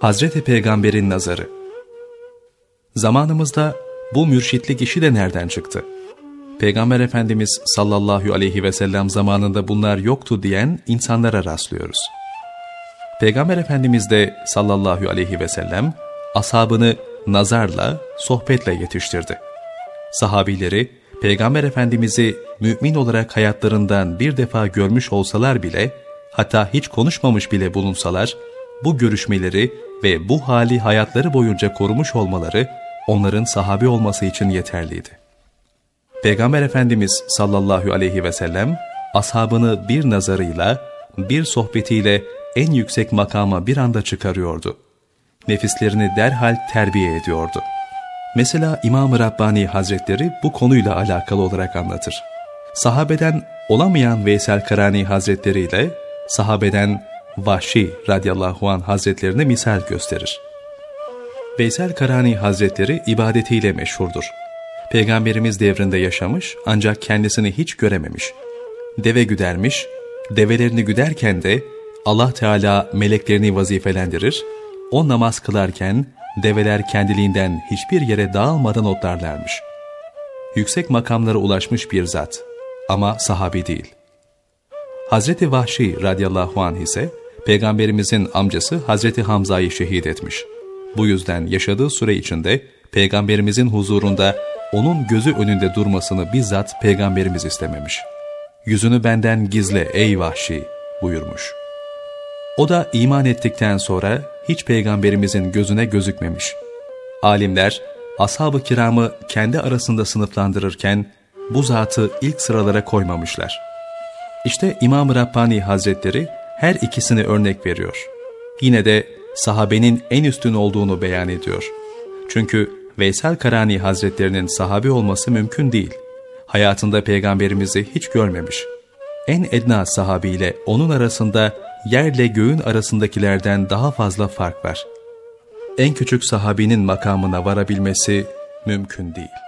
Hazreti Peygamber'in nazarı Zamanımızda bu mürşitlik işi de nereden çıktı? Peygamber Efendimiz sallallahu aleyhi ve sellem zamanında bunlar yoktu diyen insanlara rastlıyoruz. Peygamber Efendimiz de sallallahu aleyhi ve sellem ashabını nazarla, sohbetle yetiştirdi. Sahabileri Peygamber Efendimiz'i mümin olarak hayatlarından bir defa görmüş olsalar bile, hatta hiç konuşmamış bile bulunsalar, bu görüşmeleri ve bu hali hayatları boyunca korumuş olmaları onların sahabi olması için yeterliydi. Peygamber Efendimiz sallallahu aleyhi ve sellem ashabını bir nazarıyla, bir sohbetiyle en yüksek makama bir anda çıkarıyordu. Nefislerini derhal terbiye ediyordu. Mesela İmam-ı Rabbani Hazretleri bu konuyla alakalı olarak anlatır. Sahabeden olamayan Veysel Karani Hazretleri ile sahabeden Vahşi radıyallahu an hazretlerine misal gösterir. Veysel Karani Hazretleri ibadetiyle meşhurdur. Peygamberimiz devrinde yaşamış ancak kendisini hiç görememiş. Deve güdermiş, develerini güderken de Allah Teala meleklerini vazifelendirir, o namaz kılarken develer kendiliğinden hiçbir yere dağılmadan otlarlarmış. Yüksek makamlara ulaşmış bir zat ama sahabi değil. Hazreti Vahşi radıyallahu anh ise Peygamberimizin amcası Hazreti Hamza'yı şehit etmiş. Bu yüzden yaşadığı süre içinde Peygamberimizin huzurunda onun gözü önünde durmasını bizzat Peygamberimiz istememiş. Yüzünü benden gizle ey vahşi buyurmuş. O da iman ettikten sonra hiç Peygamberimizin gözüne gözükmemiş. Alimler, ashab-ı kiramı kendi arasında sınıflandırırken bu zatı ilk sıralara koymamışlar. İşte İmam-ı Rabbani Hazretleri her ikisini örnek veriyor. Yine de sahabenin en üstün olduğunu beyan ediyor. Çünkü Veysel Karani Hazretlerinin sahabi olması mümkün değil. Hayatında peygamberimizi hiç görmemiş. En edna sahabiyle onun arasında yerle göğün arasındakilerden daha fazla fark var. En küçük sahabinin makamına varabilmesi mümkün değil.